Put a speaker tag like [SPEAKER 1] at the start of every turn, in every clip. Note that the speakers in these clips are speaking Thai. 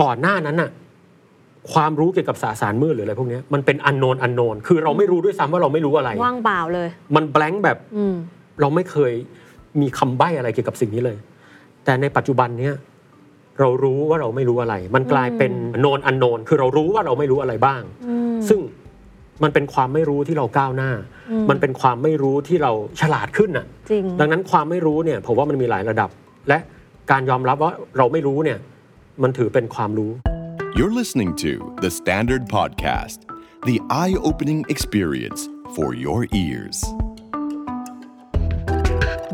[SPEAKER 1] ก่อนหน้านั้นน่ะความรู้เกี่ยวกับสสารมืดหรืออะไรพวกเนี้ยมันเป็นอันโนนอันโนนคือเราไม่รู้ด้วยซ้ำว่าเราไม่รู้อะไร
[SPEAKER 2] ว่างเปล่าเลย
[SPEAKER 1] มันแบงค์แบบ
[SPEAKER 2] อืม
[SPEAKER 1] เราไม่เคยมีคำใบ้อะไรเกี่ยวกับสิ่งนี้เลย แต่ในปัจจุบันเนี้ยเรารู้ว่าเราไม่รู้อะไร มันกลายเป็นโนนอันโนนคือเรารู้ว่าเราไม่รู้อะไรบ้าง
[SPEAKER 2] อืม
[SPEAKER 1] ซึ่งมันเป็นความไม่รู้ที่เราก้าวหน้า
[SPEAKER 2] อืม
[SPEAKER 1] มันเป็นความไม่รู้ที่เราฉลาดขึ้นน่ะ
[SPEAKER 2] จริง
[SPEAKER 1] ดังนั้นความไม่รู้เนี่ยผมว่ามันมีหลายระดับ และการยอมรับว่าเราไม่รู้เนี่ย มันถือเป็นความรู้
[SPEAKER 3] You're listening to The Standard Podcast, the eye opening experience for your ears.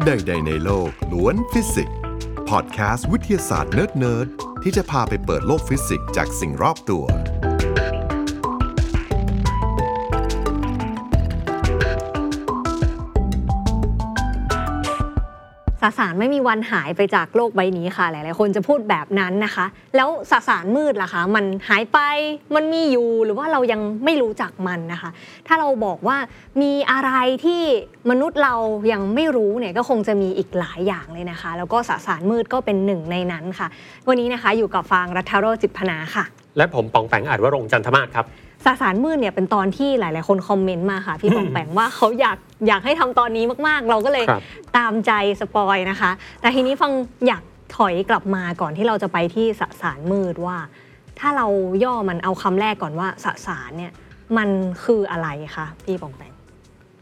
[SPEAKER 4] ใดๆในโลกล้วนฟิสิกส์พอดแคสต์วิทยาศาสตร์เนิร์ดๆที่จะพาไปเปิดโลกฟิสิกส์จากสิ่งรอบตัว
[SPEAKER 2] สสารไม่มีวันหายไปจากโลกใบนี้ค่ะ หลายๆ คนจะพูดแบบนั้นนะคะ แล้วสสารมืดล่ะคะ มันหายไปมันมีอยู่หรือว่าเรายังไม่รู้จักมันนะคะ ถ้าเราบอกว่ามีอะไรที่มนุษย์เรายังไม่รู้เนี่ยก็คงจะมีอีกหลายอย่างเลยนะคะ แล้วก็สสารมืดก็เป็นหนึ่งในนั้นค่ะ วันนี้นะคะอยู่กับฟางรัฐโรจิตพนาค่ะ
[SPEAKER 1] และผมปองแปงอาจว่ารงจันทมาศครับ
[SPEAKER 2] สสารมืดเนี่ยเป็นตอนที่หลาย ๆ คนคอมเมนต์มาค่ะพี่ปองแปงว่าเขาอยากอยากให้ทำตอนนี้มาก ๆ เราก็เลย
[SPEAKER 1] ครับ
[SPEAKER 2] ตามใจสปอยนะคะ แต่ทีนี้ฟังอยากถอยกลับมาก่อนที่เราจะไปที่สสารมืดว่า ถ้าเราย่อมันเอาคำแรกก่อนว่าสสารเนี่ยมันคืออะไรคะพี่ปองแปง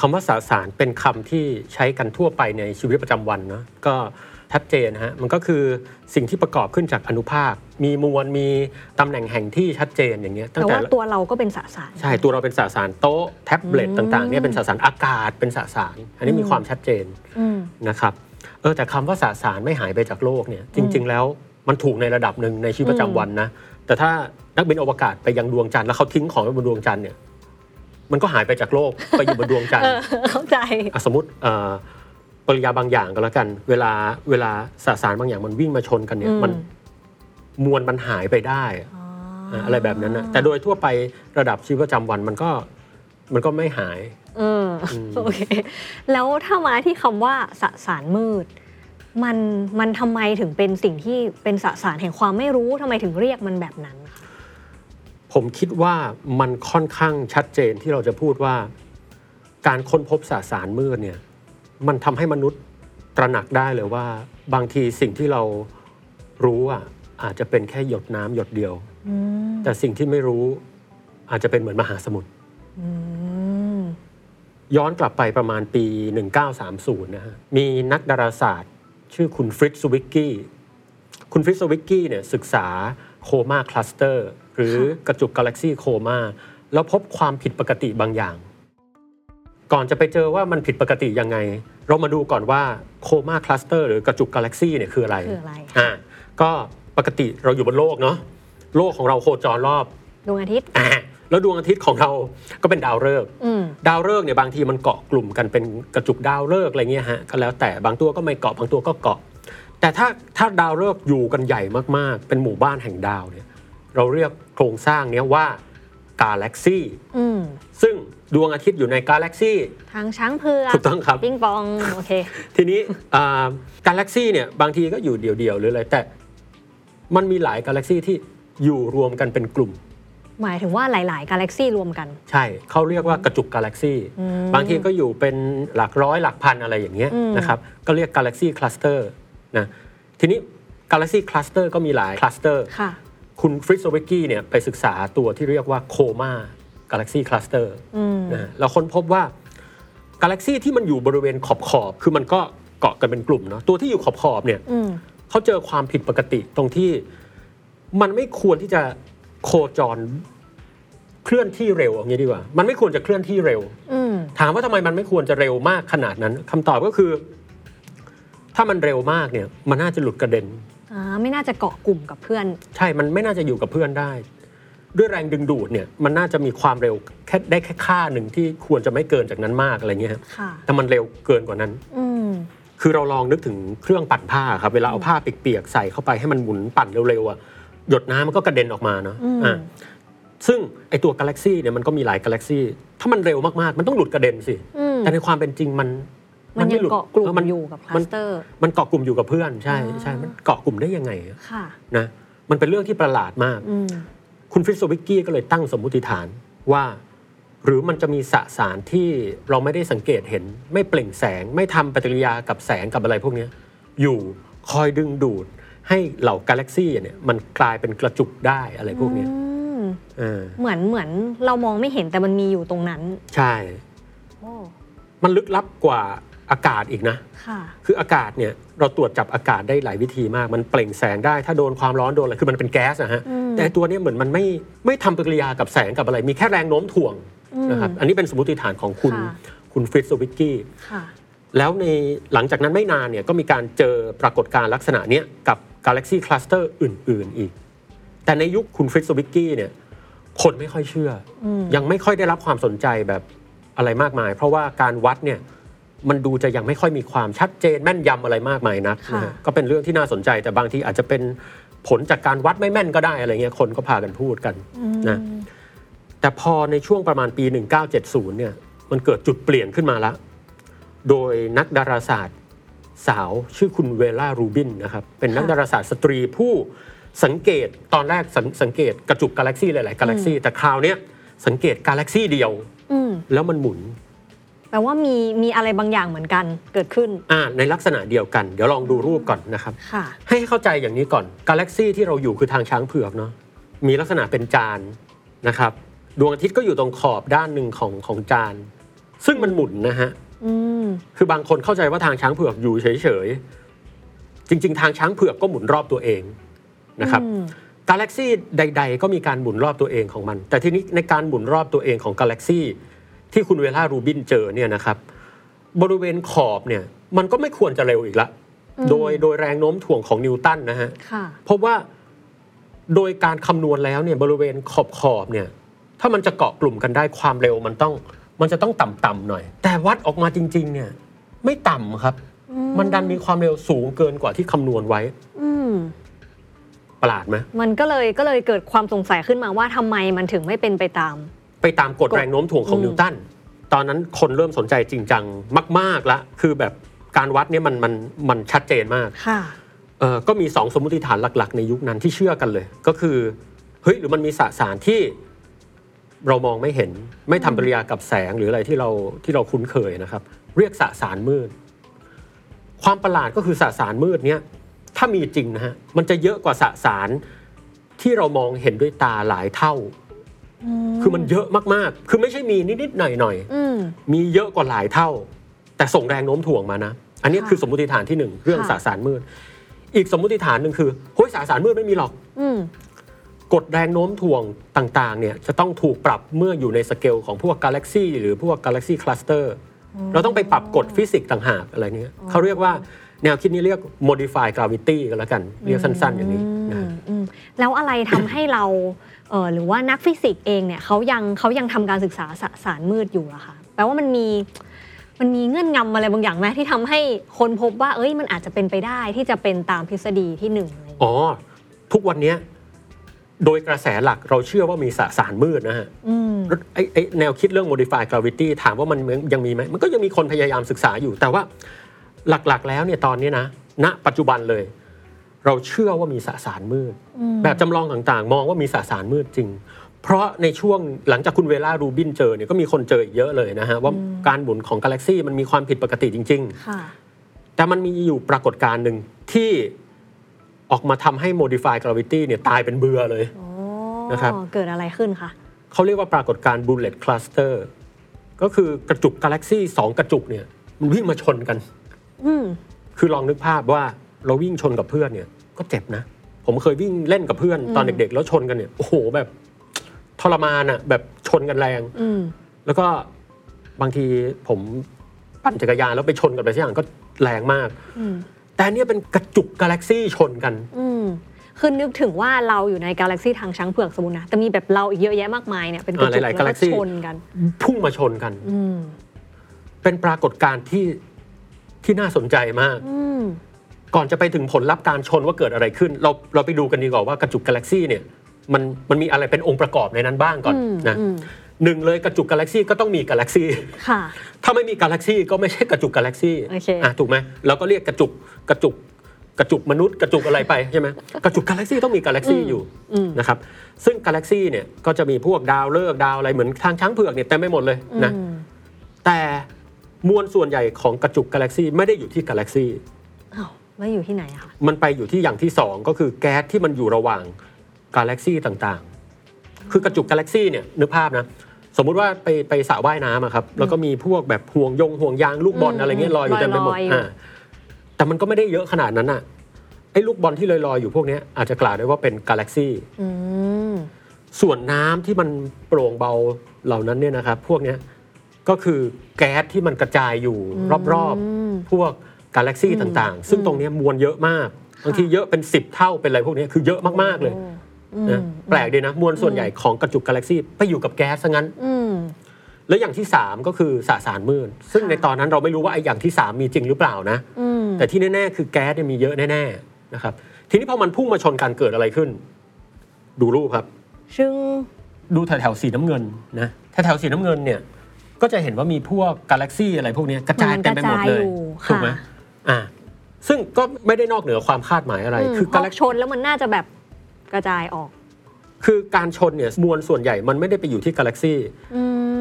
[SPEAKER 1] คำว่าสสารเป็นคำที่ใช้กันทั่วไปในชีวิตประจำวันเนอะก็ ชัดเจนนะฮะมันก็คือสิ่งที่ประกอบขึ้นจากอนุภาค มีมวลมีตำแหน่งแห่งที่ชัดเจนอย่างเงี้ยตั้ง
[SPEAKER 2] แต่
[SPEAKER 1] แต่
[SPEAKER 2] ว่าตัวเราก็เป็นสสาร
[SPEAKER 1] ใช่ตัวเราเป็นสสารโต๊ะแท็บเล็ต
[SPEAKER 2] อืม
[SPEAKER 1] ต่างๆเนี่ยเป็นสสารอากาศเป็นสสาร อันนี้มีความชัดเจน
[SPEAKER 2] อืม
[SPEAKER 1] นะครับเออแต่คำว่าสสารไม่หายไปจากโลกเนี่ยจริง ๆ แล้วมันถูกในระดับหนึ่งในชีวิตประจำวันนะแต่ถ้านักบินอวกาศไปยังดวงจันทร์แล้วเขาทิ้งของไว้บนดวงจันทร์เนี่ยมันก็หายไปจากโลกไปอยู่บนดวงจันท
[SPEAKER 2] เอ
[SPEAKER 1] ร์
[SPEAKER 2] อเข้าใจ
[SPEAKER 1] อะสมมติเอ่อ ปริยาบางอย่างก็แล้วกัน เวลาเวลาสสารบางอย่างมันวิ่งมาชนกันเนี่
[SPEAKER 2] อื
[SPEAKER 1] ย
[SPEAKER 2] ม
[SPEAKER 1] มันมวลมันหายไปได้อะ
[SPEAKER 2] อ๋อ
[SPEAKER 1] อะอะไรแบบนั้นนะแต่โดยทั่วไประดับชีวิตประจำวันมันก็มันก็ไม่หาย
[SPEAKER 2] เอออ
[SPEAKER 1] ม
[SPEAKER 2] โอเค แล้วถ้ามาที่คำว่าสสารมืด มันมันทำไมถึงเป็นสิ่งที่เป็นสสารแห่งความไม่รู้ทำไมถึงเรียกมันแบบนั้นคะ
[SPEAKER 1] ผมคิดว่ามันค่อนข้างชัดเจนที่เราจะพูดว่า การค้นพบสสารมืดเนี่ย มันทำให้มนุษย์ตระหนักได้เลยว่า บางทีสิ่งที่เรารู้อะอาจจะเป็นแค่หยดน้ำหยดเดียว
[SPEAKER 2] อืม
[SPEAKER 1] แต่สิ่งที่ไม่รู้อาจจะเป็นเหมือนมหาสมุทร
[SPEAKER 2] อืม
[SPEAKER 1] ย้อนกลับไปประมาณปี 1930 นะฮะ มีนักดาราศาสตร์ ชื่อคุณฟริตซ์ ซวิกกี้ คุณฟริตซ์ ซวิกกี้เนี่ยศึกษา Coma Cluster หรือกระจุกกาแล็กซีโคมาแล้วพบความผิดปกติบางอย่าง ก่อนจะไปเจอว่ามันผิดปกติยังไง เรามาดูก่อนว่าโคมาคลัสเตอร์หรือกระจุกกาแล็กซีเนี่ยคืออะไร
[SPEAKER 2] คืออะไร
[SPEAKER 1] อ่าก็ปกติเราอยู่บนโลกเนาะโลกของเราโคจรรอบ
[SPEAKER 2] ดวงอาทิตย์
[SPEAKER 1] อ่าแล้วดวงอาทิตย์ของเราก็เป็นดาวฤกษ์
[SPEAKER 2] อืม
[SPEAKER 1] ดาวฤกษ์เนี่ยบางทีมันเกาะกลุ่มกันเป็นกระจุกดาวฤกษ์อะไรเงี้ยฮะก็แล้วแต่บางตัวก็ไม่เกาะบางตัวก็เกาะ แต่ถ้าถ้าดาวฤกษ์อยู่กันใหญ่มากๆ เป็นหมู่บ้านแห่งดาวเนี่ยเราเรียกโครงสร้างเนี้ยว่ากาแล็กซี
[SPEAKER 2] อืม
[SPEAKER 1] ซึ่ง ดวงอาทิตย์อยู่ในกาแล็กซี
[SPEAKER 2] ทางช้างเผือก
[SPEAKER 1] ถูกต้องครับ
[SPEAKER 2] ปิงปองโอเค
[SPEAKER 1] ทีนี้อ่ากาแล็กซีเนี่ยบางทีก็อยู่เดี่ยวๆหรืออะไรแต่มันมีหลายกาแล็กซีที่อยู่รวมกันเป็นกลุ่ม
[SPEAKER 2] หมายถึงว่าหลาย ๆ กาแล็กซี่รวมกัน
[SPEAKER 1] ใช่เขาเรียกว่ากระจุกกาแล็กซี
[SPEAKER 2] อืม
[SPEAKER 1] บางทีก็อยู่เป็นหลักร้อยหลักพันอะไรอย่างเงี้ย
[SPEAKER 2] อืม
[SPEAKER 1] นะครับก็เรียก galaxy cluster นะทีนี้ galaxy cluster ก็มีหลาย cluster
[SPEAKER 2] ค่ะ
[SPEAKER 1] คุณฟริตโซเวกกี้เนี่ยไปศึกษาตัวที่เรียกว่าโคมา กาแล็กซีคลัสเตอร์
[SPEAKER 2] อืม
[SPEAKER 1] นะฮะเราค้นพบว่ากาแล็กซีที่มันอยู่บริเวณขอบขอบๆคือมันก็เกาะกันเป็นกลุ่มเนาะตัวที่อยู่ขอบขอบๆเนี่ย
[SPEAKER 2] อืม
[SPEAKER 1] เขาเจอความผิดปกติตรงที่มันไม่ควรที่จะโคจรเคลื่อนที่เร็วอย่างนี้ดีกว่า มันไม่ควรจะเคลื่อนที่เร็ว
[SPEAKER 2] อืม
[SPEAKER 1] ถามว่าทำไมมันไม่ควรจะเร็วมากขนาดนั้นคำตอบก็คือ ถ้ามันเร็วมากเนี่ย มันน่าจะหลุดกระเด็น
[SPEAKER 2] อ่าไม่น่าจะเกาะกลุ่มกับเพื่อน
[SPEAKER 1] ใช่มันไม่น่าจะอยู่กับเพื่อนได้ ด้วยแรงดึงดูดเนี่ยมันน่าจะมีความเร็วแค่ได้แค่ค่าหนึ่งที่ควรจะไม่เกินจากนั้นมากอะไรเงี้ยครับ
[SPEAKER 2] ค่ะ
[SPEAKER 1] แต่มันเร็วเกินกว่านั้น
[SPEAKER 2] อืม
[SPEAKER 1] คือเราลองนึกถึงเครื่องปั่นผ้าครับเวลาเอาผ้าเปียกๆใส่เข้าไปให้มันหมุนปั่นเร็วๆอะหยดน้ำมันก็กระเด็นออกมาเนาะ
[SPEAKER 2] อืม
[SPEAKER 1] อะซึ่งไอตัวกาแล็กซี่เนี่ยมันก็มีหลายกาแล็กซี่ถ้ามันเร็วมากๆ มันต้องหลุดกระเด็นสิ
[SPEAKER 2] อืม
[SPEAKER 1] แต่ในความเป็นจริงมัน
[SPEAKER 2] มันยัง
[SPEAKER 1] หลุด
[SPEAKER 2] เกาะกลุ่ม
[SPEAKER 1] มัน
[SPEAKER 2] อยู่กับ cluster
[SPEAKER 1] มันมันเกาะกลุ่มอยู่กับเพื่อนใช่
[SPEAKER 2] อ่า
[SPEAKER 1] ใช่มันเกาะกลุ่มได้ยังไงอะ
[SPEAKER 2] ค่ะ
[SPEAKER 1] นะมันเป็นเรื่องที่ประหลาดมาก
[SPEAKER 2] อืม
[SPEAKER 1] คุณฟริตซ์ ซวิกกี้ก็เลยตั้งสมมุติฐานว่า หรือมันจะมีสสารที่เราไม่ได้สังเกตเห็น ไม่เปล่งแสง ไม่ทำปฏิกิริยากับแสงกับอะไรพวกเนี้ยอยู่คอยดึงดูดให้เหล่ากาแล็กซี่เนี่ยมันกลายเป็นกระจุกได้อะไรพวกเนี้ย
[SPEAKER 2] อืม
[SPEAKER 1] เออ
[SPEAKER 2] เหมือนเหมือนเรามองไม่เห็นแต่มันมีอยู่ตรงนั้น
[SPEAKER 1] ใช่
[SPEAKER 2] โอ้
[SPEAKER 1] มันลึกลับกว่า อากาศอีกนะ
[SPEAKER 2] ค่ะ
[SPEAKER 1] คืออากาศเนี่ยเราตรวจจับอากาศได้หลายวิธีมาก มันเปล่งแสงได้ ถ้าโดนความร้อนโดนอะไรคือมันเป็นแก๊สนะฮะ
[SPEAKER 2] อืม
[SPEAKER 1] แต่ตัวเนี้ยเหมือนมันไม่ไม่ทำปฏิกิริยากับแสงกับอะไร มีแค่แรงโน้มถ่วง
[SPEAKER 2] อืม
[SPEAKER 1] นะครับอันนี้เป็นสมมติฐานของคุณ
[SPEAKER 2] ค่ะ
[SPEAKER 1] คุณฟริตซวิกกี้
[SPEAKER 2] ค่ะ
[SPEAKER 1] แล้วในหลังจากนั้นไม่นานเนี่ยก็มีการเจอปรากฏการณ์ลักษณะเนี้ยกับกาแล็กซี่คลัสเตอร์อื่น ๆ อีก แต่ในยุคคุณฟริตซวิกกี้เนี่ยคนไม่ค่อยเชื่ออ
[SPEAKER 2] ม
[SPEAKER 1] ยังไม่ค่อยได้รับความสนใจแบบอะไรมากมาย เพราะว่าการวัดเนี่ย มันดูจะยังไม่ค่อยมีความชัดเจนแม่นยำอะไรมากมายนัก
[SPEAKER 2] ค่ะ
[SPEAKER 1] นะฮะก็เป็นเรื่องที่น่าสนใจแต่บางทีอาจจะเป็นผลจากการวัดไม่แม่นก็ได้อะไรเงี้ยคนก็พากันพูดกันนะแต่พอในช่วงประมาณปี 1970 เนี่ยมันเกิดจุดเปลี่ยนขึ้นมาแล้วโดยนักดาราศาสตร์สาวชื่อคุณเวล่ารูบินนะครับเป็นนัก
[SPEAKER 2] ค่ะ
[SPEAKER 1] ดาราศาสตร์สตรีผู้สังเกตตอนแรกสงสังเกตกระจุกกาแล็กซี่หลาย ๆ กาแล็กซี่แต่คราวเนี้ยสังเกตกาแล็กซี่เดียว
[SPEAKER 2] อืม
[SPEAKER 1] แล้วมันหมุน
[SPEAKER 2] แปลว่ามีมีอะไรบางอย่างเหมือนกันเกิดขึ้น
[SPEAKER 1] อ่าในลักษณะเดียวกัน เดี๋ยวลองดูรูปก่อนนะครับ
[SPEAKER 2] ค่ะ
[SPEAKER 1] ให้เข้าใจอย่างนี้ก่อนกาแล็กซี่ที่เราอยู่คือทางช้างเผือกเนาะมีลักษณะเป็นจานนะครับดวงอาทิตย์ก็อยู่ตรงขอบด้านหนึ่งของของจาน ซึ่งมันหมุนนะฮะ
[SPEAKER 2] อืม
[SPEAKER 1] คือบางคนเข้าใจว่าทางช้างเผือกอยู่เฉยๆ จริง ๆ ทางช้างเผือกก็หมุนรอบตัวเองนะครับ
[SPEAKER 2] อืม
[SPEAKER 1] กาแล็กซี่ใด ๆ ก็มีการหมุนรอบตัวเองของมัน แต่ทีนี้ในการหมุนรอบตัวเองของกาแล็กซี่ ที่คุณเวล่ารูบินเจอเนี่ยนะครับบริเวณขอบเนี่ยมันก็ไม่ควรจะเร็วอีกละ
[SPEAKER 2] อืม
[SPEAKER 1] โดยโดยแรงโน้มถ่วงของนิวตันนะฮะ
[SPEAKER 2] ค่ะ
[SPEAKER 1] พบว่าโดยการคำนวณแล้วเนี่ยบริเวณขอบขอบๆเนี่ยถ้ามันจะเกาะกลุ่มกันได้ความเร็วมันต้องมันจะต้องต่ำๆหน่อย แต่วัดออกมาจริง ๆ เนี่ย ไม่ต่ำครับ
[SPEAKER 2] อืม
[SPEAKER 1] มันดันมีความเร็วสูงเกินกว่าที่คำนวณไว้
[SPEAKER 2] อืม
[SPEAKER 1] ประหลาดไหม
[SPEAKER 2] มันก็เลยก็เลยเกิดความสงสัยขึ้นมาว่าทำไมมันถึงไม่เป็นไปตาม
[SPEAKER 1] ไปตามกฎ
[SPEAKER 2] กฎ
[SPEAKER 1] แรงโน้มถ่วงของ
[SPEAKER 2] อืม
[SPEAKER 1] นิวตันตอนนั้นคนเริ่มสนใจจริงจังมาก ๆละคือแบบการวัดเนี่ยมันมันมันชัดเจนมาก
[SPEAKER 2] ค่ะ
[SPEAKER 1] เออก็มีสองสมมติฐานหลัก ๆ ในยุคนั้นที่เชื่อกันเลย ก็คือเฮ้ยหรือมันมีสสารที่เรามองไม่เห็นไม่ทำปฏิกิริยากับแสงหรืออะไรที่เราที่เราคุ้นเคยนะครับ เรียกสสารมืด ความประหลาดก็คือสสารมืดเนี้ยถ้ามีจริงนะฮะมันจะเยอะกว่าสสารที่เรามองเห็นด้วยตาหลายเท่า คือมันเยอะมากๆ คือไม่ใช่มีนิดๆหน่อยๆ
[SPEAKER 2] อืม
[SPEAKER 1] มีเยอะกว่าหลายเท่า แต่ส่งแรงโน้มถ่วงมานะ อันนี้
[SPEAKER 2] ค่ะ
[SPEAKER 1] คือสมมติฐานที่หนึ่งเรื่อง
[SPEAKER 2] ค่ะ
[SPEAKER 1] สสารมืด อีกสมมติฐานหนึ่งคือเฮ้ยสสารมืดไม่มีหรอก
[SPEAKER 2] อืม
[SPEAKER 1] กฎแรงโน้มถ่วงต่างๆ เนี่ยจะต้องถูกปรับเมื่ออยู่ในสเกลของพวกกาแล็กซี่หรือพวก galaxy cluster เราต้องไปปรับกฎฟิสิกส์ต่างหากอะไรเนี้ยเขาเรียกว่าแนวคิดนี้เรียก modify gravity กันแล้วกัน เรียกสั้นๆ อย่างนี้นะ
[SPEAKER 2] อืมอืมแล้วอะไรทำให้เราเออ หรือว่านักฟิสิกส์เองเนี่ยเขายังเขายังทำการศึกษาสสารมืดอยู่อะค่ะแปลว่ามันมีมันมีเงื่อนงำอะไรบางอย่างไหมที่ทำให้คนพบว่า เอ้ยมันอาจจะเป็นไปได้ที่จะเป็นตามทฤษฎีที่หนึ่งอะไรอย่างเงี้ย
[SPEAKER 1] อ๋อ ทุกวันเนี้ยโดยกระแสหลักเราเชื่อว่ามีสสารมืดนะฮะ
[SPEAKER 2] อืม
[SPEAKER 1] ไอ้ไอ้แนวคิดเรื่อง modify gravity ถามว่ามันยังมีไหมมันก็ยังมีคนพยายามศึกษาอยู่ แต่ว่าหลักๆ แล้วเนี่ยตอนนี้นะ ณ ปัจจุบันเลย เราเชื่อว่ามีสสารมืด แบบจำลองต่างๆ มองว่ามีสสารมืดจริง เพราะในช่วงหลังจากคุณเวล่ารูบินเจอเนี่ยก็มีคนเจออีกเยอะเลยนะฮะ ว่าการหมุนของกาแล็กซี่มันมีความผิดปกติจริงๆ
[SPEAKER 2] ค่ะ
[SPEAKER 1] แต่มันมีอยู่ปรากฏการณ์หนึ่งที่ออกมาทำให้ modify gravity เนี่ยตายเป็นเบือเลย
[SPEAKER 2] โอ้
[SPEAKER 1] นะครับ
[SPEAKER 2] เกิดอะไรขึ้นคะ
[SPEAKER 1] เขาเรียกว่าปรากฏการณ์ bullet cluster ก็คือกระจุกกาแล็กซี่สองกระจุกเนี่ยมันวิ่งมาชนกัน
[SPEAKER 2] อืม
[SPEAKER 1] คือลองนึกภาพว่า เราวิ่งชนกับเพื่อนเนี่ยก็เจ็บนะ ผมเคยวิ่งเล่นกับเพื่อนตอนเด็ก ๆ แล้วชนกันเนี่ยโอ้โหแบบทรมานอะแบบชนกันแรง
[SPEAKER 2] อืม
[SPEAKER 1] แล้วก็บางทีผมปั่นจักรยานแล้วไปชนกันไปสักอย่างก็แรงมาก
[SPEAKER 2] อืม
[SPEAKER 1] แต่อันเนี่ยเป็นกระจุกกาแล็กซี่ชนกัน
[SPEAKER 2] อืมคือนึกถึงว่าเราอยู่ในกาแล็กซี่ทางช้างเผือกสมมุตินะแต่มีแบบเราอีกเยอะแยะมากมายเนี่ยเป็นกระจุก
[SPEAKER 1] อ่าหลายๆ
[SPEAKER 2] แล้วก็
[SPEAKER 1] galaxy
[SPEAKER 2] ชนกัน
[SPEAKER 1] พุ่งมาชนกัน
[SPEAKER 2] อืม
[SPEAKER 1] เป็นปรากฏการณ์ที่ที่น่าสนใจมาก
[SPEAKER 2] อืม
[SPEAKER 1] ก่อนจะไปถึงผลลัพธ์การชนว่าเกิดอะไรขึ้น เราเราไปดูกันดีกว่าว่ากระจุกกาแล็กซี่เนี่ยมันมันมีอะไรเป็นองค์ประกอบในนั้นบ้างก่อน
[SPEAKER 2] อืม
[SPEAKER 1] นะ
[SPEAKER 2] อืม
[SPEAKER 1] หนึ่งเลยกระจุกกาแล็กซี่ก็ต้องมีกาแล็กซี่
[SPEAKER 2] ค่ะ
[SPEAKER 1] ถ้าไม่มีกาแล็กซี่ก็ไม่ใช่กระจุกกาแล็กซี่
[SPEAKER 2] โอเค
[SPEAKER 1] อะถูกไหมเราก็เรียกกระจุกกระจุกกระจุกมนุษย์กระจุกอะไรไปใช่ไหมกระจุกกาแล็กซี่ต้องมีกาแล็กซี่อยู่
[SPEAKER 2] อืม
[SPEAKER 1] นะครับซึ่งกาแล็กซี่เนี่ยก็จะมีพวกดาวฤกษ์ดาวอะไรเหมือนทางช้างเผือกเนี่ยเต็มไปหมดเลยนะ
[SPEAKER 2] อืม
[SPEAKER 1] แต่มวลส่วนใหญ่ของกระจุกกาแล็กซี่ไม่ได้อยู่ที่กาแล็กซี่
[SPEAKER 2] อ้าวไม่อยู่ที่ไหนอะคะ
[SPEAKER 1] มันไปอยู่ที่อย่างที่สองก็คือแก๊สที่มันอยู่ระหว่างกาแล็กซี่ต่างๆ คือกระจุกกาแล็กซี่เนี่ยนึกภาพนะ สมมุติว่าไปไปสระว่ายน้ำอะครับ แล้วก็มีพวกแบบห่วงยงห่วงยางลูกบอลอะไรเงี้ยลอยอยู่เต็มไปหมดอ่าแต่มันก็ไม่ได้เยอะขนาดนั้นอะไอ้ลูกบอลที่ลอยๆอยู่พวกเนี้ยอาจจะกล่าวได้ว่าเป็นกาแล็กซี่
[SPEAKER 2] อืม
[SPEAKER 1] ส่วนน้ำที่มันโปร่งเบาเหล่านั้นเนี่ยนะครับ พวกเนี้ยก็คือแก๊สที่มันกระจายอยู่รอบๆ พวก กาแล็กซี่ต่างๆ ซึ่งตรงเนี้ยมวลเยอะมากบางทีเยอะเป็น 10 เท่าเป็นอะไรพวกเนี้ยคือเยอะมากๆเลย
[SPEAKER 2] อืม
[SPEAKER 1] นะแปลกดีนะมวลส่วนใหญ่ของกระจุกกาแล็กซี่ไปอยู่กับแก๊สซะงั้น
[SPEAKER 2] อืม
[SPEAKER 1] แล้วอย่างที่ 3 ก็คือสสารมืดซึ่ง
[SPEAKER 2] ค่ะ
[SPEAKER 1] ในตอนนั้นเราไม่รู้ว่าไอ้อย่างที่ 3 มีจริงหรือเปล่านะ
[SPEAKER 2] อืม
[SPEAKER 1] แต่ที่แน่ ๆ คือแก๊สเนี่ยมีเยอะแน่ๆนะครับ ทีนี้พอมันพุ่งมาชนกันเกิดอะไรขึ้น ดูรูปครับ
[SPEAKER 2] ซึ่ง
[SPEAKER 1] ดูแถวๆสีน้ำเงินนะแถวๆสีน้ำเงินเนี่ย ก็จะเห็นว่ามีพวกกาแล็กซี่อะไรพวกเนี้ยกระจายเต็มไปหมดเลย
[SPEAKER 2] มันกระจายอยู่
[SPEAKER 1] ถูกไหม
[SPEAKER 2] ค่ะ
[SPEAKER 1] อ่าซึ่งก็ไม่ได้นอกเหนือความคาดหมายอะไร
[SPEAKER 2] ม
[SPEAKER 1] คือกา
[SPEAKER 2] พอ
[SPEAKER 1] แล็ก
[SPEAKER 2] ชนแล้วมันน่าจะแบบกระจายออก
[SPEAKER 1] คือการชนเนี่ยมวลส่วนใหญ่มันไม่ได้ไปอยู่ที่กาแล็กซี่
[SPEAKER 2] อืม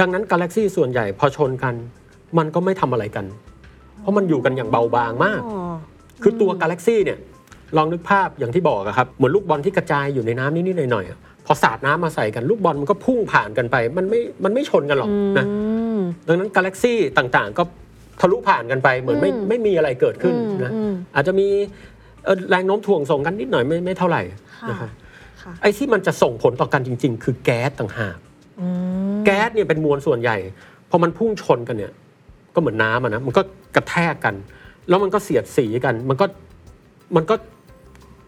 [SPEAKER 1] ดังนั้นกาแล็กซี่ส่วนใหญ่พอชนกัน มันก็ไม่ทำอะไรกัน เพราะมันอยู่กันอย่างเบาบางมาก
[SPEAKER 2] อ๋อ
[SPEAKER 1] คือตัวกาแล็กซี่เนี่ยลองนึกภาพอย่างที่บอกอะครับ เหมือนลูกบอลที่กระจายอยู่ในน้ำนิดๆหน่อยๆอะพอสาดน้ำมาใส่กันลูกบอลมันก็พุ่งผ่านกันไป มันไม่มันไม่ชนกันหรอกนะ
[SPEAKER 2] อืม
[SPEAKER 1] ดังนั้นกาแล็กซี่ต่างๆ ก็ ทะลุผ่านกันไปเหมือนไม่
[SPEAKER 2] อืม
[SPEAKER 1] ไม่มีอะไรเกิดขึ้นนะ
[SPEAKER 2] อืม
[SPEAKER 1] อาจจะมีเอ่อแรงโน้มถ่วงส่งกันนิดหน่อยไม่ไม่เท่าไหร่
[SPEAKER 2] ค่ะ
[SPEAKER 1] นะครับ
[SPEAKER 2] ค่ะ
[SPEAKER 1] ไอ้ที่มันจะส่งผลต่อกันจริง ๆ คือแก๊สต่างหาก
[SPEAKER 2] อืม
[SPEAKER 1] แก๊สเนี่ยเป็นมวลส่วนใหญ่พอมันพุ่งชนกันเนี่ย ก็เหมือนน้ำอะนะมันก็กระแทกกัน แล้วมันก็เสียดสีกัน มันก็มันก็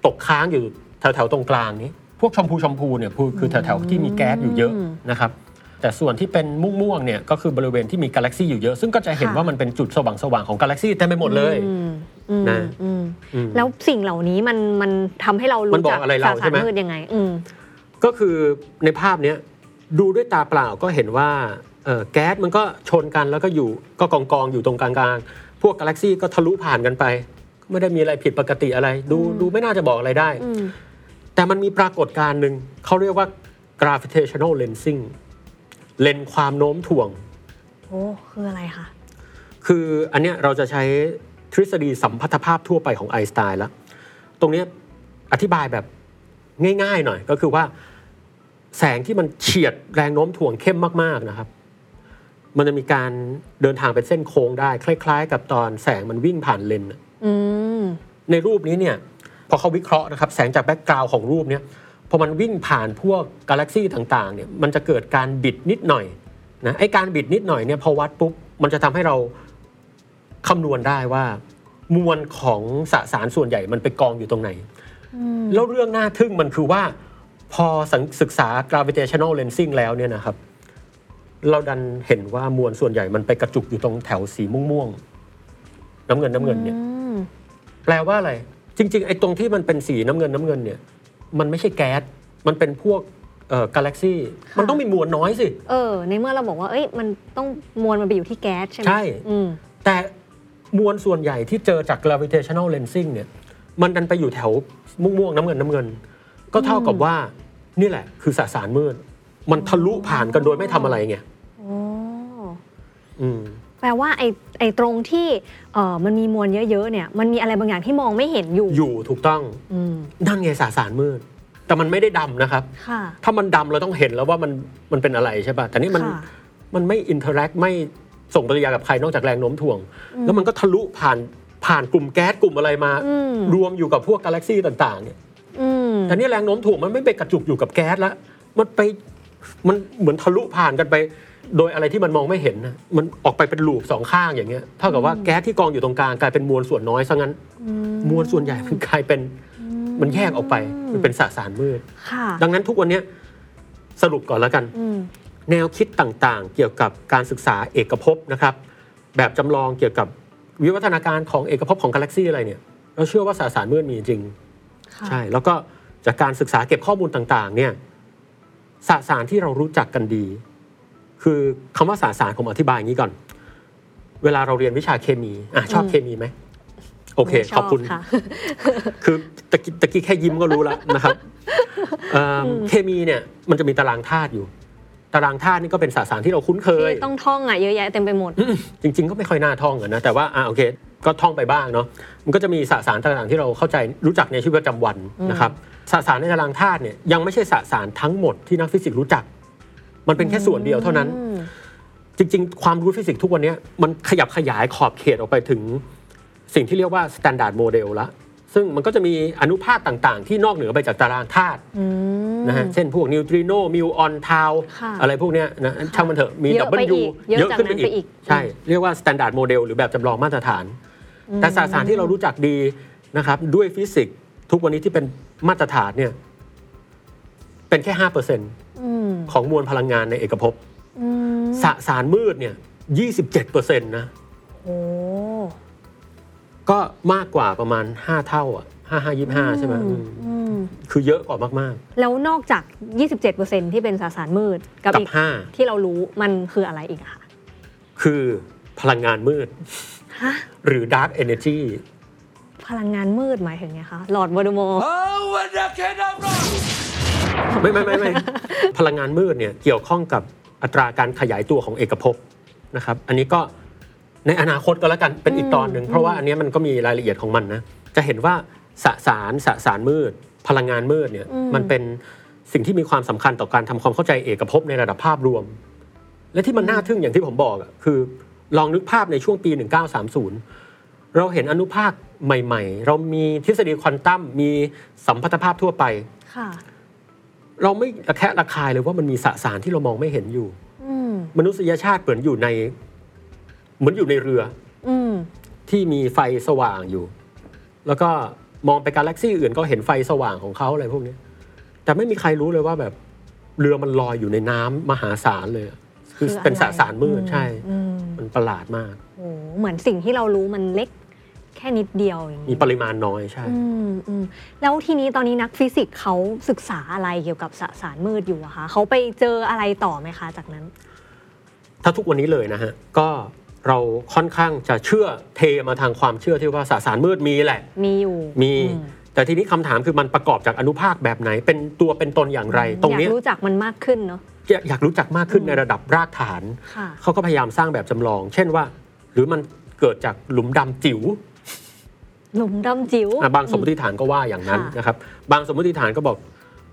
[SPEAKER 1] ตกค้างอยู่แถวๆตรงกลางนี้ พวกชมพูชมพูเนี่ยคือคือแถวๆที่มีแก๊สอยู่เยอะนะครับ แต่ส่วนที่เป็นม่วงๆเนี่ยก็คือบริเวณที่มีกาแล็กซี่อยู่เยอะ ซึ่งก็จะเห็นว่ามันเป็นจุดสว่างๆของกาแล็กซี่เต็มไปหมดเลย
[SPEAKER 2] อืมอืม
[SPEAKER 1] นะ
[SPEAKER 2] อืม
[SPEAKER 1] อืม
[SPEAKER 2] แล้วสิ่งเหล่านี้มันมันทำให้เรา
[SPEAKER 1] มัน
[SPEAKER 2] รู้
[SPEAKER 1] บอก
[SPEAKER 2] จัก
[SPEAKER 1] อะไรเรา
[SPEAKER 2] ส
[SPEAKER 1] ใช่ไหม
[SPEAKER 2] มืดยังไงอืม
[SPEAKER 1] ก็คือในภาพเนี้ยดูด้วยตาเปล่าก็เห็นว่าเอ่อแก๊สมันก็ชนกันแล้วก็อยู่ก็กองกองๆอยู่ตรงกลางๆ พวกกาแล็กซี่ก็ทะลุผ่านกันไป ไม่ได้มีอะไรผิดปกติอะไร ดูดูไม่น่าจะบอกอะไรได้
[SPEAKER 2] อืม
[SPEAKER 1] แต่มันมีปรากฏการณ์หนึ่งเขาเรียกว่า gravitational lensing เลนส์ความโน้มถ่วง
[SPEAKER 2] โอ้คืออะไรคะ
[SPEAKER 1] คืออันเนี้ยเราจะใช้ทฤษฎีสัมพัทธภาพทั่วไปของไอน์สไตน์แล้ว ตรงเนี้ยอธิบายแบบง่ายๆหน่อยก็คือว่า แสงที่มันเฉียดแรงโน้มถ่วงเข้มมากๆนะครับ มันจะมีการเดินทางเป็นเส้นโค้งได้ คล้าย ๆ กับตอนแสงมันวิ่งผ่านเลนส์
[SPEAKER 2] อืม
[SPEAKER 1] ในรูปนี้เนี่ยพอเขาวิเคราะห์นะครับ แสงจากแบ็กกราวด์ของรูปเนี้ย พอมันวิ่งผ่านพวกกาแล็กซี่ต่างๆเนี่ยมันจะเกิดการบิดนิดหน่อยนะไอการบิดนิดหน่อยเนี่ยพอวัดปุ๊บมันจะทำให้เราคำนวณได้ว่ามวลของสสารส่วนใหญ่มันไปกองอยู่ตรงไหน แล้วเรื่องน่าทึ่งมันคือว่า พอสังศึกษา gravitational lensing แล้วเนี่ยนะครับ เราดันเห็นว่ามวลส่วนใหญ่มันไปกระจุกอยู่ตรงแถวสีม่วงๆน้ำเงินน้ำเงินเนี่ย
[SPEAKER 2] อืม
[SPEAKER 1] แปลว่าอะไร จริง ๆ ไอ้ตรงที่มันเป็นสีน้ำเงินน้ำเงินเนี่ย มันไม่ใช่แก๊ส มันเป็นพวกเอ่อกาแล็กซี่ มันต้องมีมวลน้อยสิ
[SPEAKER 2] เออ ในเมื่อเราบอกว่า เอ้ย มันต้องมวลมันไปอยู่ที่แก๊สใช่ไหม
[SPEAKER 1] ใช่
[SPEAKER 2] อืม
[SPEAKER 1] แต่มวลส่วนใหญ่ที่เจอจาก gravitational lensing เนี่ย มันดันไปอยู่แถวม่วงๆน้ำเงินน้ำเงิน ก็เท่ากับว่านี่แหละ คือสสารมืด มันทะลุผ่านกันโดยไม่ทำอะไรไง
[SPEAKER 2] โอ้
[SPEAKER 1] อืม
[SPEAKER 2] แปลว่าไอ้ไอ้ตรงที่เออมันมีมวลเยอะๆเนี่ยมันมีอะไรบางอย่างที่มองไม่เห็นอยู่
[SPEAKER 1] อยู่ถูกต้อง
[SPEAKER 2] อืม
[SPEAKER 1] นั่นไงสสารมืด แต่มันไม่ได้ดำนะครับ
[SPEAKER 2] ค่ะ
[SPEAKER 1] ถ้ามันดำเราต้องเห็นแล้วว่ามันมันเป็นอะไรใช่ป่ะแต่นี่มัน
[SPEAKER 2] ค่ะ
[SPEAKER 1] มันไม่ interact ไม่ส่งปฏิกิริยากับใครนอกจากแรงโน้มถ่วงแล้วมันก็ทะลุผ่านผ่านกลุ่มแก๊สกลุ่มอะไรมา
[SPEAKER 2] อืม
[SPEAKER 1] รวมอยู่กับพวกกาแล็กซี่ต่างๆเนี่ย
[SPEAKER 2] อืม
[SPEAKER 1] แต่นี่แรงโน้มถ่วงมันไม่ไปกระจุกอยู่กับแก๊สแล้วมันไปมันเหมือนทะลุผ่านกันไป โดยอะไรที่มันมองไม่เห็นนะมันออกไปเป็น loop สองข้างอย่างเงี้ยเท่ากับว่าแก๊สที่กองอยู่ตรงกลางกลายเป็นมวลส่วนน้อยซะงั้น มวลส่วนใหญ่มันกลายเป็นมันแยกออกไปมันเป็นสสารมืด
[SPEAKER 2] ค่ะ
[SPEAKER 1] ดังนั้นทุกวันเนี้ยสรุปก่อนแล้วกัน
[SPEAKER 2] อืม
[SPEAKER 1] แนวคิดต่างๆ เกี่ยวกับการศึกษาเอกภพนะครับ แบบจำลองเกี่ยวกับวิวัฒนาการของเอกภพของกาแล็กซี่อะไรเนี่ยเราเชื่อว่าสสารมืดมีจริง
[SPEAKER 2] ค่ะ
[SPEAKER 1] ใช่แล้วก็จากการศึกษาเก็บข้อมูลต่างๆ เนี่ยสสารที่เรารู้จักกันดี คือคำว่าสสารผมอธิบายอย่างนี้ก่อน เวลาเราเรียนวิชาเคมีอะชอบเคมีไหมโอเค
[SPEAKER 2] ไม่ช
[SPEAKER 1] ขอบคุณ
[SPEAKER 2] ค่ะ
[SPEAKER 1] คือตะกี้ตะกี้แค่ยิ้มก็รู้แล้วนะครับเอิ่มเคมีเนี่ยมันจะมีตารางธาตุอยู่ ตารางธาตุนี่ก็เป็นสสารที่เราคุ้นเคย
[SPEAKER 2] ที่ต้องท่องอะเยอะแยะเต็มไปหมด
[SPEAKER 1] จริง ๆ ก็ไม่ค่อยน่าท่องอะนะ แต่ว่าอ่าโอเค ก็ท่องไปบ้างเนาะ มันก็จะมีสสารต่างๆที่เราเข้าใจรู้จักในชีวิตประจำวันนะครับ สสารในตารางธาตุเนี่ยยังไม่ใช่สสารทั้งหมดที่นักฟิสิกส์รู้จัก มันเป็นแค่ส่วนเดียวเท่านั้น
[SPEAKER 2] อืม
[SPEAKER 1] จริง ๆ ความรู้ฟิสิกส์ทุกวันเนี้ยมันขยับขยายขอบเขตออกไปถึงสิ่งที่เรียกว่า standard model ละซึ่งมันก็จะมีอนุภาคต่างๆ ที่นอกเหนือไปจากตารางธาตุ
[SPEAKER 2] อืม
[SPEAKER 1] นะฮะเช่นพวกนิวตริโนมิวออน tau
[SPEAKER 2] ค่ะ
[SPEAKER 1] อะไรพวกเนี้ยนะช่างมันเถอะมี
[SPEAKER 2] เย
[SPEAKER 1] ดั
[SPEAKER 2] อะ
[SPEAKER 1] W
[SPEAKER 2] ไปอีกเยอะจากนั้นไปอีก
[SPEAKER 1] ใช่ เรียกว่า standard model หรือแบบจำลองมาตรฐาน แต่สสารที่เรารู้จักดีนะครับ ด้วยฟิสิกส์ทุกวันนี้ที่เป็นมาตรฐานเนี่ย เป็นแค่ห้าเปอร์เซ็นต์
[SPEAKER 2] อืม
[SPEAKER 1] ของมวลพลังงานในเอกภพ
[SPEAKER 2] อืม
[SPEAKER 1] สสารมืดเนี่ยยี่สิบเจ็ดเปอร์เซ็นต์นะ
[SPEAKER 2] โอ้
[SPEAKER 1] ก็มากกว่าประมาณ5เท่าอะห้าห้ายี่ห้าใช่ไหมอืม
[SPEAKER 2] อืม
[SPEAKER 1] คือเยอะกว่ามาก
[SPEAKER 2] แล้วนอกจาก 27%ที่เป็นสสารมืด กับ
[SPEAKER 1] กับ
[SPEAKER 2] อีก
[SPEAKER 1] ห้า
[SPEAKER 2] ที่เรารู้มันคืออะไรอีกอะคะ
[SPEAKER 1] คือพลังงานมืด
[SPEAKER 2] ฮะ
[SPEAKER 1] หรือ dark energy
[SPEAKER 2] พลังงานมืดหมายถึงไงคะ ลอร์ดโวลเดอมอร์
[SPEAKER 1] ไม่ไม่ไม่ไม่พลังงานมืดเนี่ยเกี่ยวข้องกับอัตราการขยายตัวของเอกภพนะครับ อันนี้ก็ในอนาคตก็แล้วกันเป็นอีกตอนหนึ่งเพราะว่าอันเนี้ยมันก็มีรายละเอียดของมันนะจะเห็นว่าสสารสสารมืด พลังงานมืดเนี่ยมันเป็นสิ่งที่มีความสำคัญต่อการทำความเข้าใจเอกภพในระดับภาพรวม และที่มันน่าทึ่งอย่างที่ผมบอกอะคือ ลองนึกภาพในช่วงปี 1930 เราเห็นอนุภาคใหม่ ๆ เรามีทฤษฎีควอนตัมมีสัมพัทธภาพทั่วไป
[SPEAKER 2] ค่ะ
[SPEAKER 1] เราไม่ระแคะระคายเลยว่ามันมีสสารที่เรามองไม่เห็นอยู่
[SPEAKER 2] อืม
[SPEAKER 1] มนุษยชาติเหมือนอยู่ใน เหมือนอยู่ในเรือ
[SPEAKER 2] อืม
[SPEAKER 1] ที่มีไฟสว่างอยู่ แล้วก็มองไปกาแล็กซี่อื่นก็เห็นไฟสว่างของเขาอะไรพวกนี้แต่ไม่มีใครรู้เลยว่าแบบเรือมันลอยอยู่ในน้ำมหาศาลเลยอะคือ
[SPEAKER 2] คืออะไร
[SPEAKER 1] เป็นสสารมืดใช่
[SPEAKER 2] อืม
[SPEAKER 1] มันประหลาดมาก
[SPEAKER 2] โอ้เหมือนสิ่งที่เรารู้มันเล็ก แค่นิดเดียวอย่าง
[SPEAKER 1] มี
[SPEAKER 2] นี้
[SPEAKER 1] ปริมาณน้อยใช่
[SPEAKER 2] อืมอืมแล้วทีนี้ตอนนี้นักฟิสิกส์เขาศึกษาอะไรเกี่ยวกับสสารมืดอยู่อะคะเขาไปเจออะไรต่อไหมคะจากนั้น
[SPEAKER 1] ถ้าทุกวันนี้เลยนะฮะ ก็เราค่อนข้างจะเชื่อเทมาทางความเชื่อที่ว่าสสารมืดมีแหละ
[SPEAKER 2] มีอยู่
[SPEAKER 1] มี
[SPEAKER 2] อื
[SPEAKER 1] แต่ทีนี้คำถามคือมันประกอบจากอนุภาคแบบไหน เป็นตัวเป็นตนอย่างไร ตรง
[SPEAKER 2] อยา
[SPEAKER 1] เนี้ย
[SPEAKER 2] กรู้จักมันมากขึ้นเนาะ
[SPEAKER 1] อยากอยากรู้จักมากขึ้นในระดับรากฐาน
[SPEAKER 2] ค่ะ
[SPEAKER 1] เขาก็พยายามสร้างแบบจำลอง เช่นว่า หรือมันเกิดจากหลุมดำจิ๋ว
[SPEAKER 2] หลุมดำจิ๋ว
[SPEAKER 1] อะบางสมมติฐานก็ว่าอย่างนั้น
[SPEAKER 2] ค่ะ
[SPEAKER 1] นะครับ บางสมมติฐานก็บอก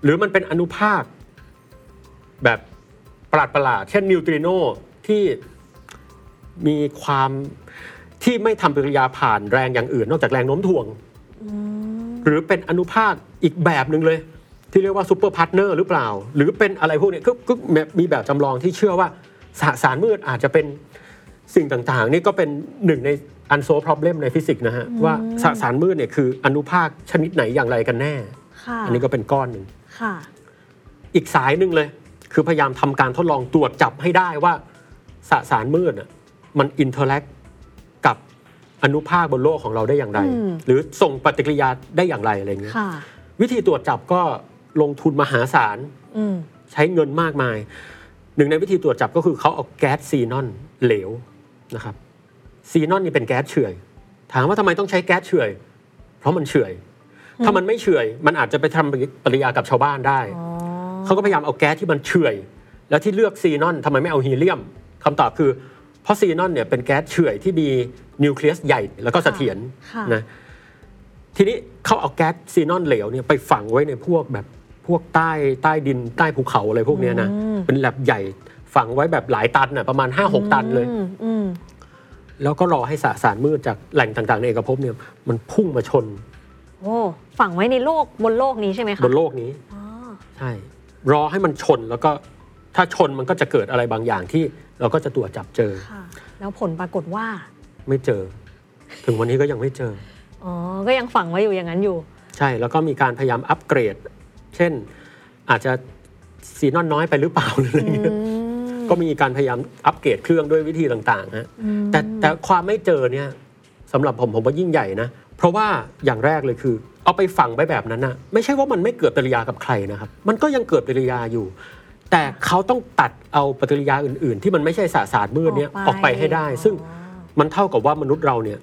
[SPEAKER 1] หรือมันเป็นอนุภาค แบบประหลาดประหลาดๆเช่นนิวตริโนที่มีความที่ไม่ทำปฏิกิริยาผ่านแรงอย่างอื่น นอกจากแรงโน้มถ่วง หรือเป็นอนุภาคอีกแบบหนึ่งเลย ที่เรียกว่า superpartner หรือเปล่า หรือเป็นอะไรพวกเนี้ยก็ก็มีแบบจำลองที่เชื่อว่าสสารมืดอาจจะเป็นสิ่งต่างๆ นี่ก็เป็นหนึ่งใน unsolved problem ในฟิสิกส์นะฮะ ว่าสสารมืดเนี่ยคืออนุภาคชนิดไหนอย่างไรกันแน่
[SPEAKER 2] ค่ะ
[SPEAKER 1] อันนี้ก็เป็นก้อนหนึ่ง
[SPEAKER 2] ค่ะ
[SPEAKER 1] อีกสายหนึ่งเลย คือพยายามทำการทดลองตรวจจับให้ได้ว่าสสารมืดน่ะมัน interact กับอนุภาคบนโลกของเราได้อย่างไร
[SPEAKER 2] อืม
[SPEAKER 1] หรือส่งปฏิกิริยาได้อย่างไรอะไรเงี้ย
[SPEAKER 2] ค่ะ
[SPEAKER 1] วิธีตรวจจับก็ลงทุนมหาศาล
[SPEAKER 2] อืม
[SPEAKER 1] ใช้เงินมากมาย หนึ่งในวิธีตรวจจับก็คือเขาเอาแก๊สซีนอนเหลวนะครับ ซีนอนนี่เป็นแก๊สเฉื่อย ถามว่าทำไมต้องใช้แก๊สเฉื่อย เพราะมันเฉื่อย ถ้ามันไม่เฉื่อย มันอาจจะไปทำปฏิกิริยากับชาวบ้านได้
[SPEAKER 2] อ๋อ
[SPEAKER 1] เขาก็พยายามเอาแก๊สที่มันเฉื่อย แล้วที่เลือกซีนอนทำไมไม่เอาฮีเลียมคำตอบคือ เพราะซีนอนเนี่ยเป็นแก๊สเฉื่อยที่มีนิวเคลียสใหญ่แล้วก็เสถียร
[SPEAKER 2] ค่ะ
[SPEAKER 1] นะทีนี้เขาเอาแก๊สซีนอนเหลวเนี่ยไปฝังไว้ในพวกแบบพวกใต้ใต้ดินใต้ภูเขาอะไรพวกเนี้ยนะ
[SPEAKER 2] อืม
[SPEAKER 1] เป็นแลบใหญ่ฝังไว้แบบหลายตันน่ะประมาณ5-6ตันเลย
[SPEAKER 2] อืมอืม
[SPEAKER 1] แล้วก็รอให้สสารมืดจากแหล่งต่างๆในเอกภพเนี่ยมันพุ่งมาชน
[SPEAKER 2] โอ้ฝังไว้ในโลกบนโลกนี้ใช่ไหมคะ
[SPEAKER 1] บนโลกนี้
[SPEAKER 2] อ๋อ
[SPEAKER 1] ใช่ รอให้มันชนแล้วก็ถ้าชนมันก็จะเกิดอะไรบางอย่างที่เราก็จะตรวจจับเจอ
[SPEAKER 2] ค่ะแล้วผลปรากฏว่า
[SPEAKER 1] ไม่เจอ ถึงวันนี้ก็ยังไม่เจอ
[SPEAKER 2] อ๋อก็ยังฝังไว้อยู่อย่างนั้นอยู่
[SPEAKER 1] ใช่แล้วก็มีการพยายามอัปเกรด เช่นอาจจะซีนอนน้อยไปหรือเปล่าหรืออะไรเงี้ย ก็มีการพยายามอัปเกรดเครื่องด้วยวิธีต่างๆฮะแต่แต่ความไม่เจอเนี่ยสำหรับผมผมว่ายิ่งใหญ่นะ เพราะว่าอย่างแรกเลยคือ เอาไปฝังไว้แบบนั้นนะไม่ใช่ว่ามันไม่เกิดปฏิกิริยากับใครนะครับ มันก็ยังเกิดปฏิกิริยาอยู่ แต่เขาต้องตัดเอาปฏิกิริยาอื่น ๆ ที่มันไม่ใช่สสารมืดเนี่ยอ
[SPEAKER 2] อ
[SPEAKER 1] อ
[SPEAKER 2] อกก
[SPEAKER 1] ไป
[SPEAKER 2] ไป
[SPEAKER 1] ให้ได้
[SPEAKER 2] อ๋อ
[SPEAKER 1] ซึ่งมันเท่ากับว่ามนุษย์เราเนี่ย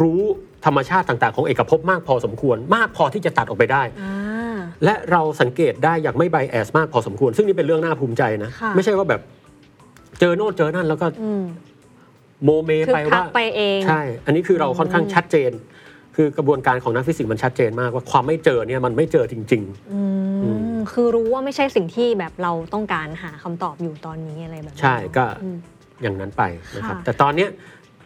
[SPEAKER 1] รู้ธรรมชาติต่าง ๆ ของเอกภพมากพอสมควร มากพอที่จะตัดออกไปได้
[SPEAKER 2] อ่า
[SPEAKER 1] และเราสังเกตได้อย่างไม่ไบแอสมากพอสมควร ซึ่งนี่เป็นเรื่องน่าภูมิใจนะ
[SPEAKER 2] ค่ะ
[SPEAKER 1] ไม่ใช่ว่าแบบ เจอโน่นเจอนั่นแล้วก็
[SPEAKER 2] อืม
[SPEAKER 1] โมเม
[SPEAKER 2] คือ
[SPEAKER 1] ไป
[SPEAKER 2] พั
[SPEAKER 1] ว่า
[SPEAKER 2] กไปเอง
[SPEAKER 1] ใช่ อันนี้คือเราค่อนข้างชัดเจน คือกระบวนการของนักฟิสิกส์มันชัดเจนมากว่าความไม่เจอเนี่ยมันไม่เจอจริง
[SPEAKER 2] อืมคือรู้ว่าไม่ใช่สิ่งที่แบบเราต้องการหาคำตอบอยู่ตอนนี้อะไรแบบนี้
[SPEAKER 1] ๆใช่ก็
[SPEAKER 2] อืม
[SPEAKER 1] อย่างนั้นไปนะครับ
[SPEAKER 2] ค่ะ
[SPEAKER 1] แต่ตอนเนี้ย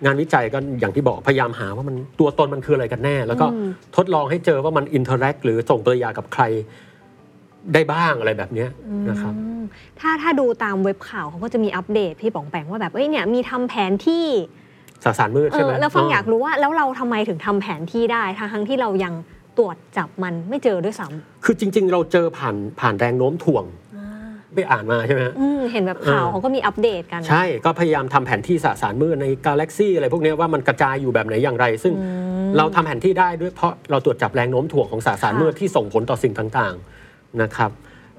[SPEAKER 1] งานวิจัยก็อย่างที่บอกพยายามหาว่ามันตัวตนมันคืออะไรกันแน่ แล้วก็
[SPEAKER 2] อืม
[SPEAKER 1] ทดลองให้เจอว่ามัน interact หรือส่งปฏิกิริยากับใครได้บ้างอะไรแบบเนี้ยนะครับ
[SPEAKER 2] อืม ถ้าถ้าดูตามเว็บข่าวเขาก็จะมีอัปเดตพี่ป๋องแปงว่าแบบเอ้ยเนี่ยมีทำแผนที่
[SPEAKER 1] สสารมืด
[SPEAKER 2] เอ
[SPEAKER 1] ใช่ไหม
[SPEAKER 2] อแล้วฟังอยากรู้ว่าแล้วเราทำไมถึงทำแผนที่ได้ทั้งทั้งที่เรายังตรวจจับมันไม่เจอด้วยซ้
[SPEAKER 1] คือจริง ๆ เราเจอผ่านผ่านแรงโน้มถ่วงไปอ่านมาใช่ไหมฮะำ
[SPEAKER 2] อืมเห็นแบบข่าว
[SPEAKER 1] เออ
[SPEAKER 2] เขาก็มีอัปเดตกัน
[SPEAKER 1] ใช่ก็พยายามทำแผนที่สสารมืดในกาแล็กซี่อะไรพวกเนี้ยว่ามันกระจายอยู่แบบไหนอย่างไร ซึ่งเราทำแผนที่ได้ด้วยเพราะเราตรวจจับแรงโน้มถ่วงของสสารมืดที่ส่งผลต่อสิ่งต่าง ๆนะครับ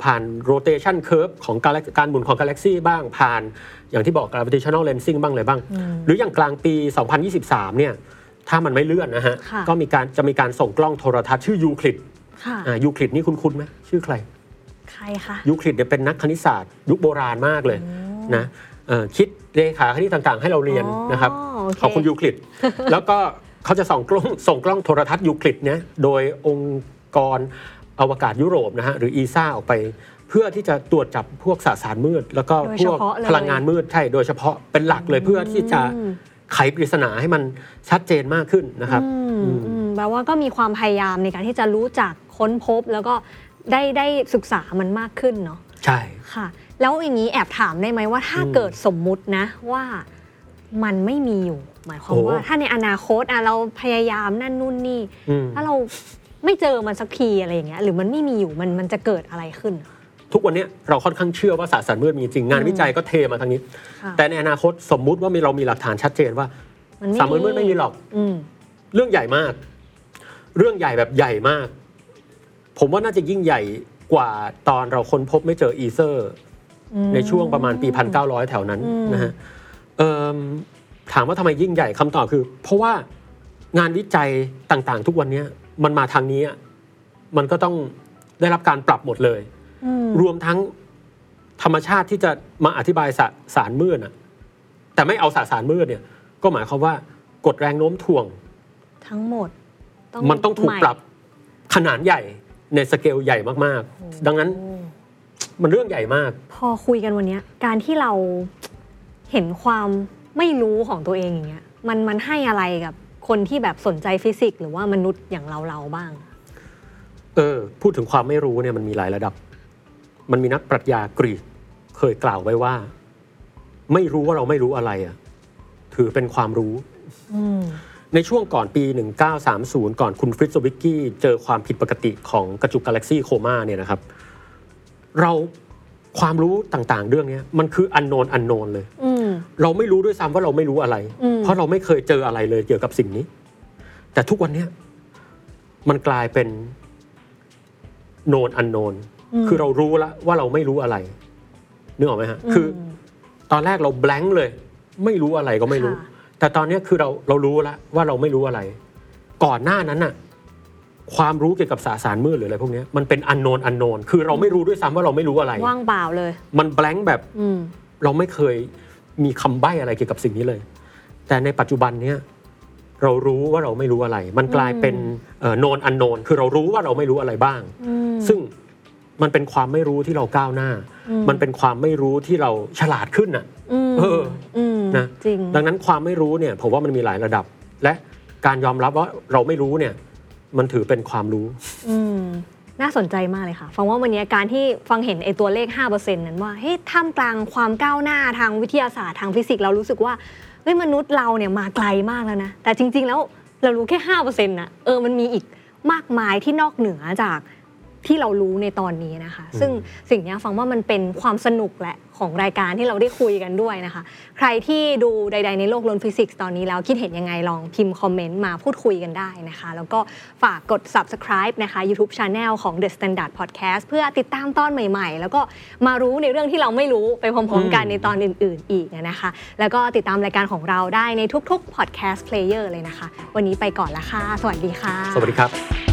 [SPEAKER 1] ผ่าน rotation curve ของ galaxy การหมุนของกาแล็กซี่บ้างผ่าน อย่างที่บอก gravitational lensing บ้างอะไรบ้าง หรืออย่างกลางปี 2023 เนี่ยถ้ามันไม่เลื่อนนะฮะ
[SPEAKER 2] ค่ะ
[SPEAKER 1] ก็มีการจะมีการส่งกล้องโทรทัศน์ชื่อยูคลิด
[SPEAKER 2] ค่ะ
[SPEAKER 1] อ่ายูคลิดนี่คุณคุ้นๆไหมชื่อใคร
[SPEAKER 2] ใครคะ
[SPEAKER 1] ยูคลิดเนี่ยเป็นนักคณิตศาสตร์ ยุคโบราณมากเลยนะเอ่อคิดเลขาคณิตต่างๆ ให้เราเรียน
[SPEAKER 2] อ๋อ
[SPEAKER 1] นะครับ
[SPEAKER 2] โอเค
[SPEAKER 1] ขอบคุณยูคลิดแล้วก็เขาจะส่องกล้องส่งกล้องโทรทัศน์ยูคลิดเนี่ยโดยองค์กร อวกาศยุโรปนะฮะหรืออีซ่าออกไปเพื่อที่จะตรวจจับพวกสสารมืด แล้วก็
[SPEAKER 2] โดย
[SPEAKER 1] พ
[SPEAKER 2] เฉ
[SPEAKER 1] วก
[SPEAKER 2] พาะเลย
[SPEAKER 1] พลังงานมืดใช่โดยเฉพาะเป็นหลักเลยเพื่อที่จะไขปริศนาให้มันชัดเจนมากขึ้นนะครับ
[SPEAKER 2] อืม
[SPEAKER 1] อืม
[SPEAKER 2] อืมแปลว่าก็มีความพยายามในการที่จะรู้จักค้นพบแล้วก็ได้ได้ศึกษามันมากขึ้นเนาะ
[SPEAKER 1] ใช่
[SPEAKER 2] ค่ะ แล้วอย่างนี้แอบถามได้ไหมว่าถ้า
[SPEAKER 1] อืม
[SPEAKER 2] เกิดสมมุตินะว่ามันไม่มีอยู่ หมายความ
[SPEAKER 1] โอ้
[SPEAKER 2] ว่าถ้าในอนาคตอะเราพยายามนั่นนู่นนี่
[SPEAKER 1] อืม
[SPEAKER 2] ถ้าเรา ไม่เจอมันสักทีอะไรอย่างเงี้ยหรือมันไม่มีอยู่มันมันจะเกิดอะไรขึ้น
[SPEAKER 1] ทุกวันเนี้ยเราค่อนข้างเชื่อว่าสสารมืดมีจริงงานวิจัยก็เทมาทางนี้
[SPEAKER 2] ค่ะ
[SPEAKER 1] แต่ในอนาคตสมมุติว่ามีเรามีหลักฐานชัดเจนว่า
[SPEAKER 2] มันไม่
[SPEAKER 1] สามมืดมืดไม่มีหรอก
[SPEAKER 2] อืม
[SPEAKER 1] เรื่องใหญ่มาก เรื่องใหญ่แบบใหญ่มาก ผมว่าน่าจะยิ่งใหญ่กว่าตอนเราค้นพบไม่เจออีเซอร์ ในช่วงประมาณปี 1900 แถวนั้น
[SPEAKER 2] อืม
[SPEAKER 1] นะฮะเอิ่มถามว่าทำไมยิ่งใหญ่คำตอบคือ เพราะว่างานวิจัยต่างๆ ทุกวันเนี้ย มันมาทางนี้อะมันก็ต้องได้รับการปรับหมดเลย
[SPEAKER 2] อืม
[SPEAKER 1] รวมทั้งธรรมชาติที่จะมาอธิบายสสารมืดอะแต่ไม่เอาสสารมืดเนี่ย ก็หมายความว่ากฎแรงโน้มถ่วง
[SPEAKER 2] ทั้งหมด
[SPEAKER 1] มันต้องถูก
[SPEAKER 2] ใหม่
[SPEAKER 1] ปรับขนาดใหญ่ในสเกลใหญ่มากๆ ดังนั้น
[SPEAKER 2] โอ้
[SPEAKER 1] มันเรื่องใหญ่มาก
[SPEAKER 2] พอคุยกันวันเนี้ยการที่เราเห็นความไม่รู้ของตัวเองอย่างเงี้ยมันมันให้อะไรกับ คนที่แบบสนใจฟิสิกส์หรือว่ามนุษย์อย่างเราเราๆบ้าง
[SPEAKER 1] เออ พูดถึงความไม่รู้เนี่ยมันมีหลายระดับ มันมีนักปรัชญากรีกเคยกล่าวไว้ว่า ไม่รู้ว่าเราไม่รู้อะไรอะถือเป็นความรู้
[SPEAKER 2] อืม
[SPEAKER 1] ในช่วงก่อนปี 1930 ก่อนคุณฟริตซวิกกี้เจอความผิดปกติของกระจุกกาแล็กซี่โคม่าเนี่ยนะครับ เราความรู้ต่างๆ เรื่องเนี้ยมันคืออันโนนอันโนนเลย
[SPEAKER 2] อืม
[SPEAKER 1] เราไม่รู้ด้วยซ้ำว่าเราไม่รู้อะไร
[SPEAKER 2] อืม
[SPEAKER 1] เพราะเราไม่เคยเจออะไรเลยเกี่ยวกับสิ่งนี้ แต่ทุกวันเนี้ยมันกลายเป็นโนนอันโนนคือเรารู้แล้วว่าเราไม่รู้อะไรนึกออกไหมฮะคือ ตอนแรกเราแบงค์เลย ไม่รู้อะไรก็ไม่รู้
[SPEAKER 2] ค่ะ
[SPEAKER 1] แต่ตอนเนี้ยคือเราเรารู้แล้วว่าเราไม่รู้อะไร ก่อนหน้านั้นน่ะ ความรู้เกี่ยวกับสสารมืดหรืออะไรพวกเนี้ยมันเป็นอันโนนอันโนนคือเราไม่รู้ด้วยซ้ำว่าเราไม่รู้อะไร
[SPEAKER 2] ว่างเปล่าเลย
[SPEAKER 1] มันแบงค์แบบ
[SPEAKER 2] อืม
[SPEAKER 1] เราไม่เคย มีคำใบ้อะไรเกี่ยวกับสิ่งนี้เลย แต่ในปัจจุบันเนี้ยเรารู้ว่าเราไม่รู้อะไร มันกลายเป็นโนนอันโนนคือเรารู้ว่าเราไม่รู้อะไรบ้าง
[SPEAKER 2] อืม
[SPEAKER 1] ซึ่งมันเป็นความไม่รู้ที่เราก้าวหน้า
[SPEAKER 2] อืม
[SPEAKER 1] มันเป็นความไม่รู้ที่เราฉลาดขึ้นน่ะ
[SPEAKER 2] อืม
[SPEAKER 1] เออ
[SPEAKER 2] อืม
[SPEAKER 1] นะ
[SPEAKER 2] จริง
[SPEAKER 1] ดังนั้นความไม่รู้เนี่ยผมว่ามันมีหลายระดับ และการยอมรับว่าเราไม่รู้เนี่ย มันถือเป็นความรู้
[SPEAKER 2] อืม น่าสนใจมากเลยค่ะ ฟังว่าวันนี้การที่ฟังเห็นไอ้ตัวเลข 5%นั้นว่าเฮ้ยท่ามกลางความก้าวหน้าทางวิทยาศาสตร์ทางฟิสิกส์เรารู้สึกว่าเฮ้ยมนุษย์เราเนี่ยมาไกลมากแล้วนะ แต่จริง ๆ แล้วเรารู้แค่5%นะเออมันมีอีกมากมายที่นอกเหนือจาก ที่เรารู้ในตอนนี้นะคะ ซึ่งสิ่งเนี้ยฟังว่ามันเป็นความสนุกแหละของรายการที่เราได้คุยกันด้วยนะคะ ใครที่ดูใด ๆ ในโลกล้นฟิสิกส์ตอนนี้แล้วคิดเห็นยังไงลองพิมพ์คอมเมนต์มาพูดคุยกันได้นะคะ แล้วก็ฝากกด subscribe นะคะ YouTube Channel ของ The Standard Podcast เพื่อติดตามตอนใหม่ ๆ แล้วก็มารู้ในเรื่องที่เราไม่รู้ไปพร้อมๆกันในตอนอื่น ๆ อีกนะคะ แล้วก็ติดตามรายการของเราได้ในทุกๆ podcast player เลยนะคะ วันนี้ไปก่อนละค่ะ สวัสดีค่ะ
[SPEAKER 1] สวัสดีครับ